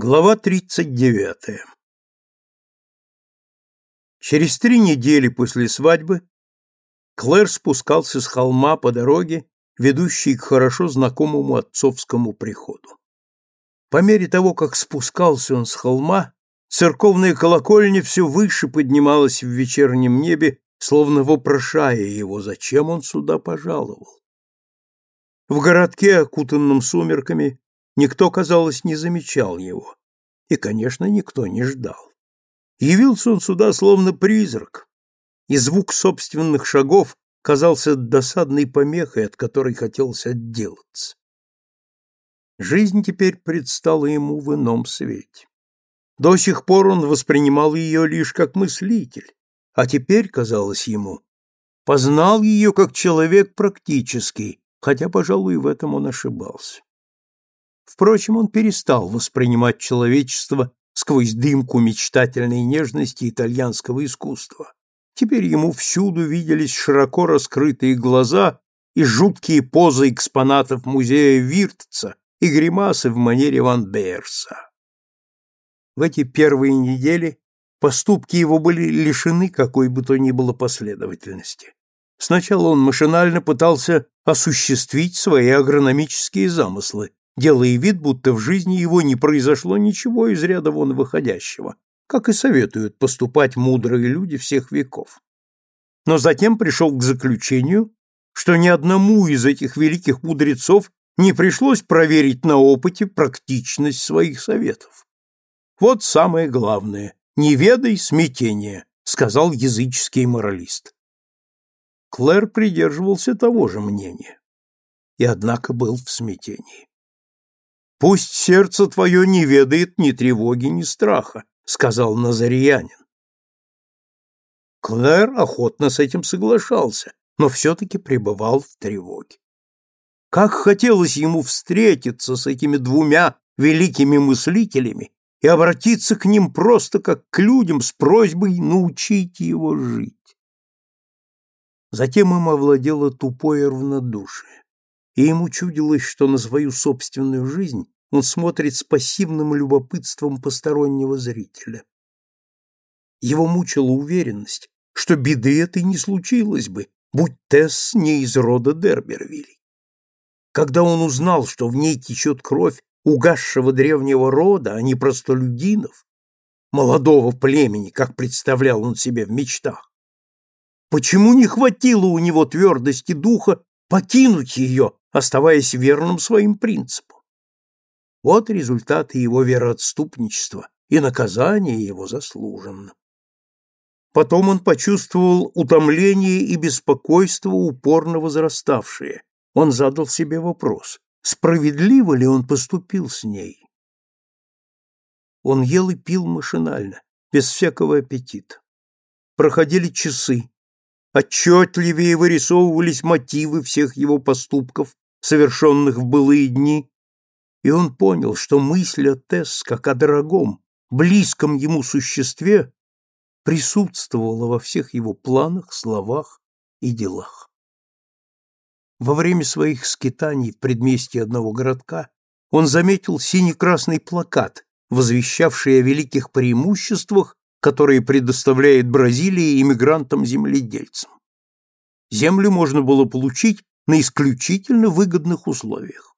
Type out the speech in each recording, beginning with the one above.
Глава 39. Через три недели после свадьбы Клэр спускался с холма по дороге, ведущей к хорошо знакомому отцовскому приходу. По мере того, как спускался он с холма, церковная колокольня все выше поднималась в вечернем небе, словно вопрошая его, зачем он сюда пожаловал. В городке, окутанном сумерками, Никто, казалось, не замечал его. И, конечно, никто не ждал. Явился он сюда словно призрак, и звук собственных шагов казался досадной помехой, от которой хотелось отделаться. Жизнь теперь предстала ему в ином свете. До сих пор он воспринимал ее лишь как мыслитель, а теперь, казалось ему, познал ее как человек практический, хотя, пожалуй, в этом он ошибался. Впрочем, он перестал воспринимать человечество сквозь дымку мечтательной нежности итальянского искусства. Теперь ему всюду виделись широко раскрытые глаза и жуткие позы экспонатов музея Виртца и гримасы в манере Ван Бейерса. В эти первые недели поступки его были лишены какой бы то ни было последовательности. Сначала он машинально пытался осуществить свои агрономические замыслы, делая вид, будто в жизни его не произошло ничего из ряда вон выходящего, как и советуют поступать мудрые люди всех веков. Но затем пришел к заключению, что ни одному из этих великих мудрецов не пришлось проверить на опыте практичность своих советов. Вот самое главное – не ведай смятения, сказал языческий моралист. Клэр придерживался того же мнения и, однако, был в смятении. Пусть сердце твое не ведает ни тревоги, ни страха, сказал Назариянин. Клэр охотно с этим соглашался, но все-таки пребывал в тревоге. Как хотелось ему встретиться с этими двумя великими мыслителями и обратиться к ним просто как к людям с просьбой научить его жить. Затем им овладело тупое равнодушие и ему чудилось, что на свою собственную жизнь он смотрит с пассивным любопытством постороннего зрителя. Его мучила уверенность, что беды этой не случилось бы, будь Тесс не из рода Дербервилей. Когда он узнал, что в ней течет кровь угасшего древнего рода, а не простолюдинов, молодого племени, как представлял он себе в мечтах, почему не хватило у него твердости духа покинуть ее оставаясь верным своим принципам. Вот результаты его вероотступничества, и наказание его заслуженно. Потом он почувствовал утомление и беспокойство, упорно возраставшие. Он задал себе вопрос, справедливо ли он поступил с ней. Он ел и пил машинально, без всякого аппетита. Проходили часы, отчетливее вырисовывались мотивы всех его поступков, совершенных в былые дни, и он понял, что мысль о Тесс как о дорогом, близком ему существе присутствовала во всех его планах, словах и делах. Во время своих скитаний в предместье одного городка он заметил сине-красный плакат, возвещавший о великих преимуществах которые предоставляет Бразилия иммигрантам-земледельцам. Землю можно было получить на исключительно выгодных условиях.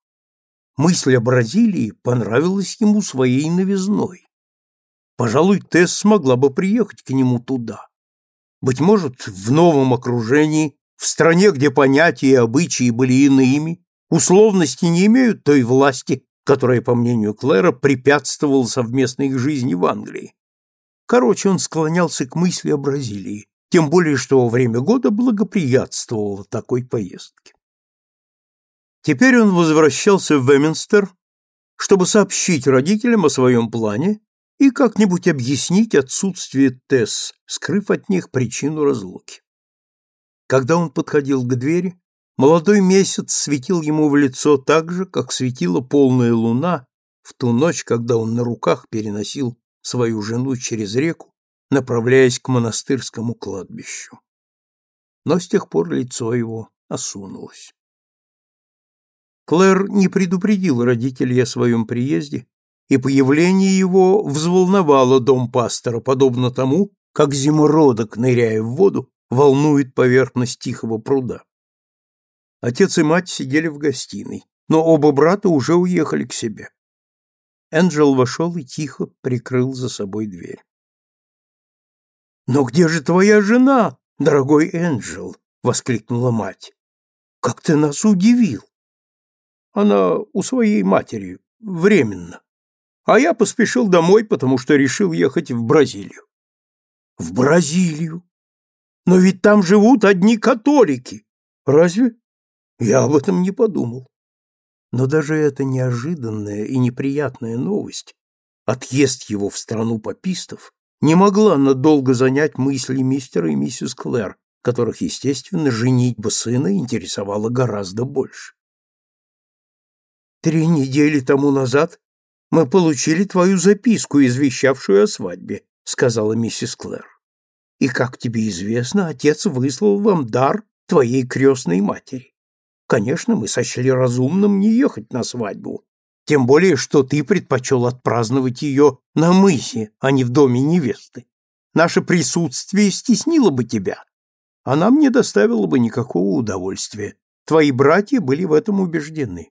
Мысль о Бразилии понравилась ему своей новизной. Пожалуй, Тесс смогла бы приехать к нему туда. Быть может, в новом окружении, в стране, где понятия и обычаи были иными, условности не имеют той власти, которая, по мнению Клэра, препятствовала совместной их жизни в Англии. Короче, он склонялся к мысли о Бразилии, тем более что время года благоприятствовало такой поездке. Теперь он возвращался в Веминстер, чтобы сообщить родителям о своем плане и как-нибудь объяснить отсутствие Тесс, скрыв от них причину разлуки. Когда он подходил к двери, молодой месяц светил ему в лицо так же, как светила полная луна в ту ночь, когда он на руках переносил свою жену через реку, направляясь к монастырскому кладбищу. Но с тех пор лицо его осунулось. Клэр не предупредил родителей о своем приезде и появление его взволновало дом пастора, подобно тому, как зимородок, ныряя в воду, волнует поверхность тихого пруда. Отец и мать сидели в гостиной, но оба брата уже уехали к себе. Энджел вошел и тихо прикрыл за собой дверь. «Но где же твоя жена, дорогой Энджел?» — воскликнула мать. «Как ты нас удивил!» «Она у своей матери, временно. А я поспешил домой, потому что решил ехать в Бразилию». «В Бразилию? Но ведь там живут одни католики. Разве? Я об этом не подумал. Но даже эта неожиданная и неприятная новость, отъезд его в страну попистов, не могла надолго занять мысли мистера и миссис Клэр, которых, естественно, женитьба сына интересовала гораздо больше. «Три недели тому назад мы получили твою записку, извещавшую о свадьбе», — сказала миссис Клэр. «И, как тебе известно, отец выслал вам дар твоей крестной матери. Конечно, мы сочли разумным не ехать на свадьбу, тем более, что ты предпочел отпраздновать ее на мысе, а не в доме невесты. Наше присутствие стеснило бы тебя, а нам не доставило бы никакого удовольствия. Твои братья были в этом убеждены.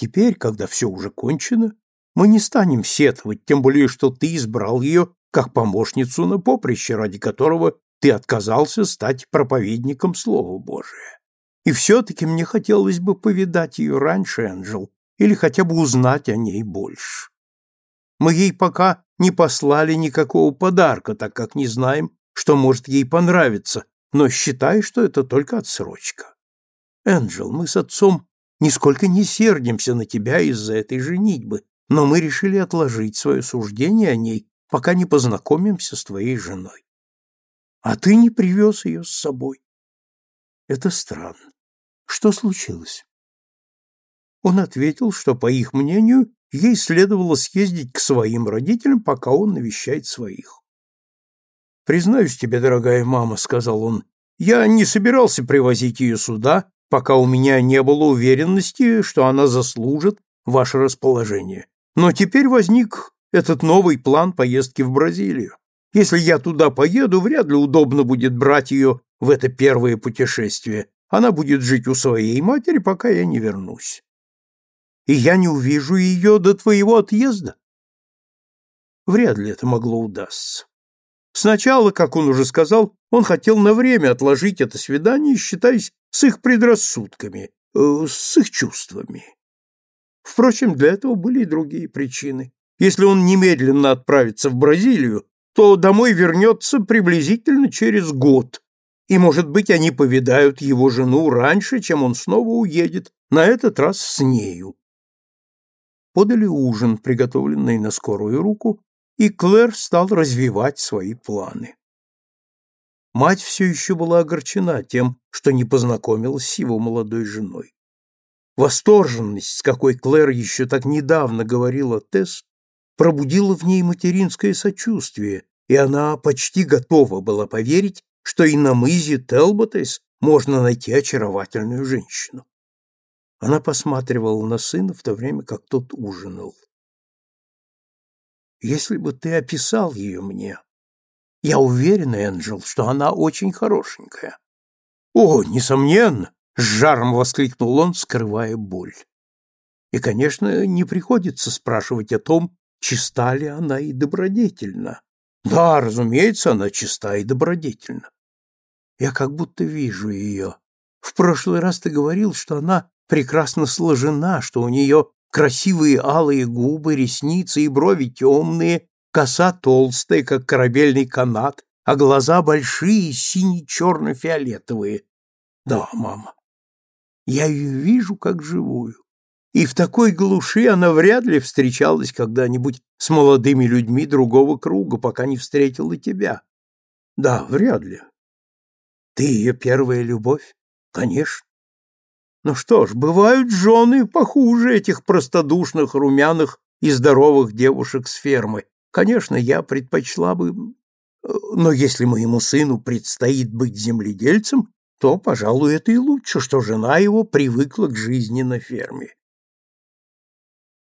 Теперь, когда все уже кончено, мы не станем сетовать, тем более, что ты избрал ее как помощницу на поприще, ради которого ты отказался стать проповедником Слова Божия. И все-таки мне хотелось бы повидать ее раньше, Энджел, или хотя бы узнать о ней больше. Мы ей пока не послали никакого подарка, так как не знаем, что может ей понравиться, но считай, что это только отсрочка. Энджел, мы с отцом нисколько не сердимся на тебя из-за этой женитьбы, но мы решили отложить свое суждение о ней, пока не познакомимся с твоей женой. А ты не привез ее с собой. Это странно. Что случилось? Он ответил, что, по их мнению, ей следовало съездить к своим родителям, пока он навещает своих. «Признаюсь тебе, дорогая мама», — сказал он, — «я не собирался привозить ее сюда, пока у меня не было уверенности, что она заслужит ваше расположение. Но теперь возник этот новый план поездки в Бразилию. Если я туда поеду, вряд ли удобно будет брать ее в это первое путешествие. Она будет жить у своей матери, пока я не вернусь. И я не увижу ее до твоего отъезда. Вряд ли это могло удастся. Сначала, как он уже сказал, он хотел на время отложить это свидание, считаясь с их предрассудками, э, с их чувствами. Впрочем, для этого были и другие причины. Если он немедленно отправится в Бразилию, то домой вернется приблизительно через год, и, может быть, они повидают его жену раньше, чем он снова уедет, на этот раз с нею. Подали ужин, приготовленный на скорую руку, и Клэр стал развивать свои планы. Мать все еще была огорчена тем, что не познакомилась с его молодой женой. Восторженность, с какой Клэр еще так недавно говорила Тесс, пробудила в ней материнское сочувствие, и она почти готова была поверить, что и на мызе Телботес можно найти очаровательную женщину. Она посматривала на сына в то время, как тот ужинал. «Если бы ты описал ее мне, я уверен, Энджел, что она очень хорошенькая». «О, несомненно!» — с жаром воскликнул он, скрывая боль. И, конечно, не приходится спрашивать о том, чиста ли она и добродетельна. Да, разумеется, она чиста и добродетельна. Я как будто вижу ее. В прошлый раз ты говорил, что она прекрасно сложена, что у нее красивые алые губы, ресницы и брови темные, коса толстая, как корабельный канат, а глаза большие, сине-черно-фиолетовые. Да, мама, я ее вижу как живую и в такой глуши она вряд ли встречалась когда-нибудь с молодыми людьми другого круга, пока не встретила тебя. Да, вряд ли. Ты ее первая любовь? Конечно. Ну что ж, бывают жены похуже этих простодушных, румяных и здоровых девушек с фермы. Конечно, я предпочла бы... Но если моему сыну предстоит быть земледельцем, то, пожалуй, это и лучше, что жена его привыкла к жизни на ферме.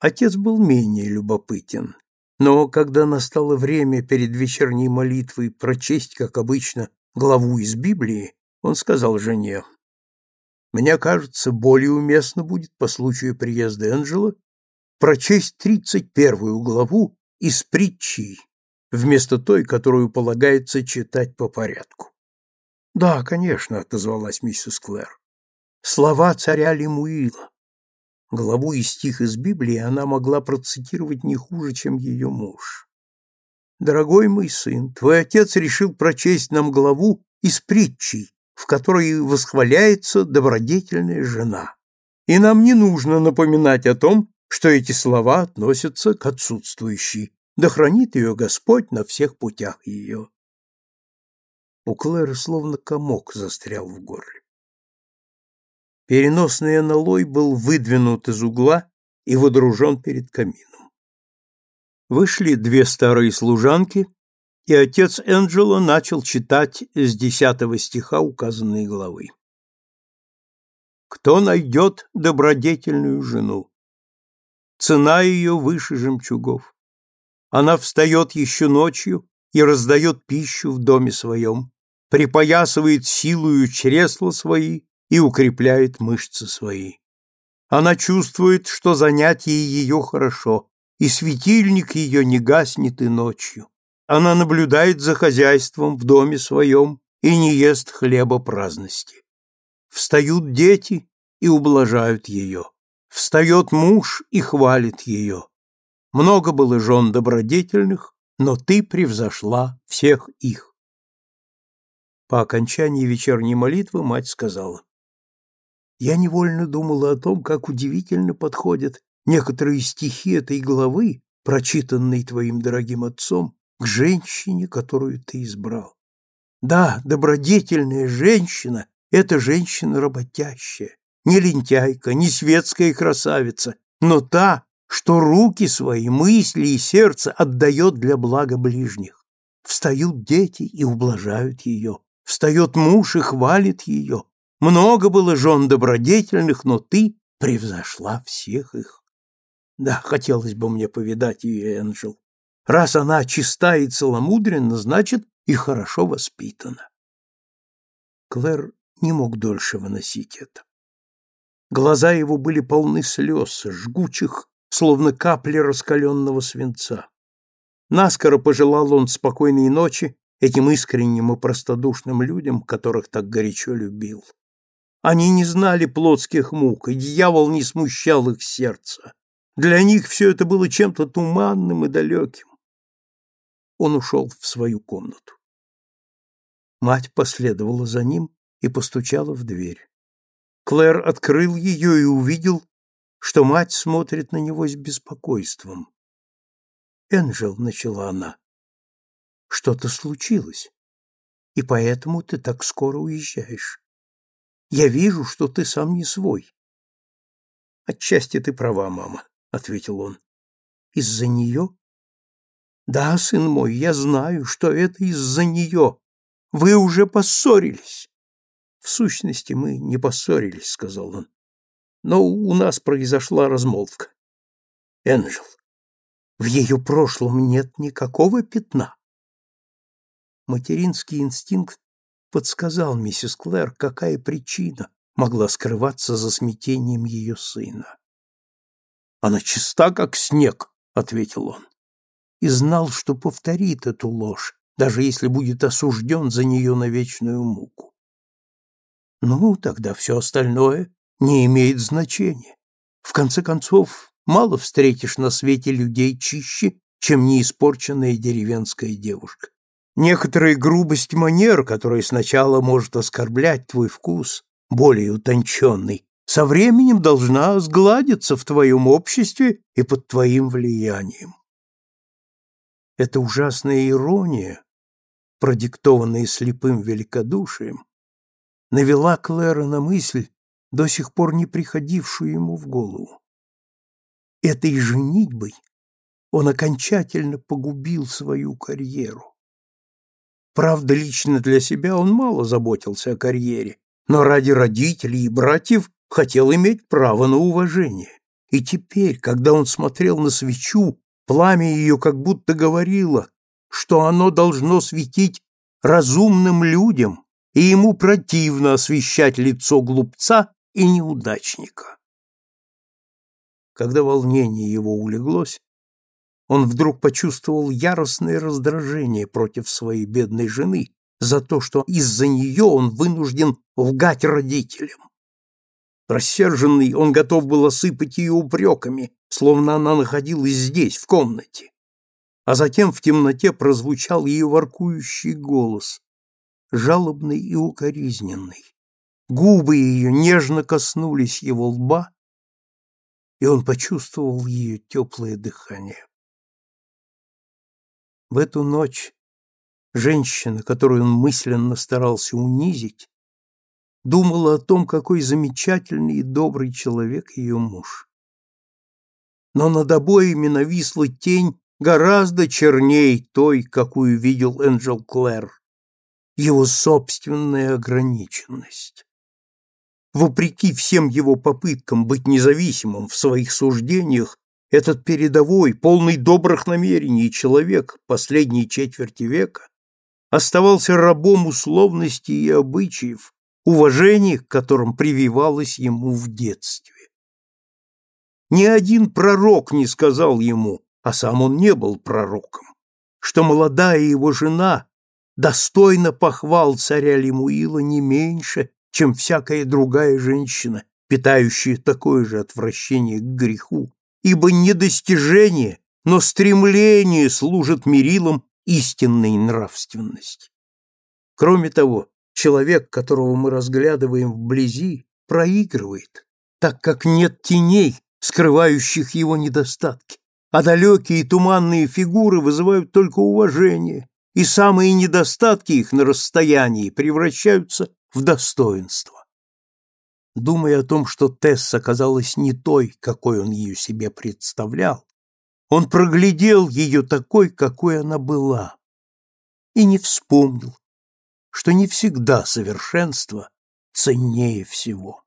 Отец был менее любопытен, но когда настало время перед вечерней молитвой прочесть, как обычно, главу из Библии, он сказал жене, «Мне кажется, более уместно будет по случаю приезда Энджела прочесть тридцать первую главу из притчи, вместо той, которую полагается читать по порядку. «Да, конечно», — отозвалась миссис Клэр. «Слова царя Лемуила». Главу и стих из Библии она могла процитировать не хуже, чем ее муж. «Дорогой мой сын, твой отец решил прочесть нам главу из притчей, в которой восхваляется добродетельная жена. И нам не нужно напоминать о том, что эти слова относятся к отсутствующей. Да хранит ее Господь на всех путях ее. У Клэры словно комок застрял в горле. Переносный аналой был выдвинут из угла и водружен перед камином. Вышли две старые служанки, и отец Энджело начал читать с десятого стиха указанной главы. «Кто найдет добродетельную жену? Цена ее выше жемчугов. Она встает еще ночью и раздает пищу в доме своем, припоясывает силою чресла свои и укрепляет мышцы свои. Она чувствует, что занятие ее хорошо, и светильник ее не гаснет и ночью. Она наблюдает за хозяйством в доме своем и не ест хлеба праздности. Встают дети и ублажают ее. Встает муж и хвалит ее. Много было жен добродетельных, но ты превзошла всех их. По окончании вечерней молитвы мать сказала, «Я невольно думала о том, как удивительно подходят некоторые стихи этой главы, прочитанной твоим дорогим отцом, к женщине, которую ты избрал. Да, добродетельная женщина — это женщина работящая, не лентяйка, не светская красавица, но та, что руки свои, мысли и сердце отдает для блага ближних. Встают дети и ублажают ее, встает муж и хвалит ее. Много было жен добродетельных, но ты превзошла всех их. Да, хотелось бы мне повидать ее, Энджел. Раз она чиста и целомудренна, значит, и хорошо воспитана. Клэр не мог дольше выносить это. Глаза его были полны слез, жгучих, словно капли раскаленного свинца. Наскоро пожелал он спокойной ночи этим искренним и простодушным людям, которых так горячо любил. Они не знали плотских мук, и дьявол не смущал их сердца. Для них все это было чем-то туманным и далеким. Он ушел в свою комнату. Мать последовала за ним и постучала в дверь. Клэр открыл ее и увидел, что мать смотрит на него с беспокойством. «Энджел», — начала она, — «что-то случилось, и поэтому ты так скоро уезжаешь. Я вижу, что ты сам не свой». «Отчасти ты права, мама», — ответил он. «Из-за нее?» «Да, сын мой, я знаю, что это из-за нее. Вы уже поссорились». «В сущности, мы не поссорились», — сказал он. «Но у нас произошла размолвка. Энджел, в ее прошлом нет никакого пятна. Материнский инстинкт подсказал миссис Клэр, какая причина могла скрываться за смятением ее сына. «Она чиста, как снег», — ответил он, и знал, что повторит эту ложь, даже если будет осужден за нее на вечную муку. Ну, тогда все остальное не имеет значения. В конце концов, Мало встретишь на свете людей чище, чем неиспорченная деревенская девушка. Некоторая грубость манер, которая сначала может оскорблять твой вкус, более утонченный, со временем должна сгладиться в твоем обществе и под твоим влиянием. Эта ужасная ирония, продиктованная слепым великодушием, навела Клэра на мысль, до сих пор не приходившую ему в голову. Этой женитьбой он окончательно погубил свою карьеру. Правда, лично для себя он мало заботился о карьере, но ради родителей и братьев хотел иметь право на уважение. И теперь, когда он смотрел на свечу, пламя ее как будто говорило, что оно должно светить разумным людям, и ему противно освещать лицо глупца и неудачника. Когда волнение его улеглось, он вдруг почувствовал яростное раздражение против своей бедной жены за то, что из-за нее он вынужден лгать родителям. Рассерженный, он готов был осыпать ее упреками, словно она находилась здесь, в комнате. А затем в темноте прозвучал ее воркующий голос, жалобный и укоризненный. Губы ее нежно коснулись его лба, и он почувствовал ее теплое дыхание. В эту ночь женщина, которую он мысленно старался унизить, думала о том, какой замечательный и добрый человек ее муж. Но над обоими нависла тень гораздо черней той, какую видел Энджел Клэр, его собственная ограниченность. Вопреки всем его попыткам быть независимым в своих суждениях, этот передовой, полный добрых намерений человек последней четверти века оставался рабом условностей и обычаев, уважение к которым прививалось ему в детстве. Ни один пророк не сказал ему, а сам он не был пророком, что молодая его жена достойна похвал царя Лемуила не меньше, чем всякая другая женщина, питающая такое же отвращение к греху, ибо не достижение, но стремление служит мерилом истинной нравственности. Кроме того, человек, которого мы разглядываем вблизи, проигрывает, так как нет теней, скрывающих его недостатки, а далекие туманные фигуры вызывают только уважение, и самые недостатки их на расстоянии превращаются в достоинство. Думая о том, что Тесс оказалась не той, какой он ее себе представлял, он проглядел ее такой, какой она была, и не вспомнил, что не всегда совершенство ценнее всего.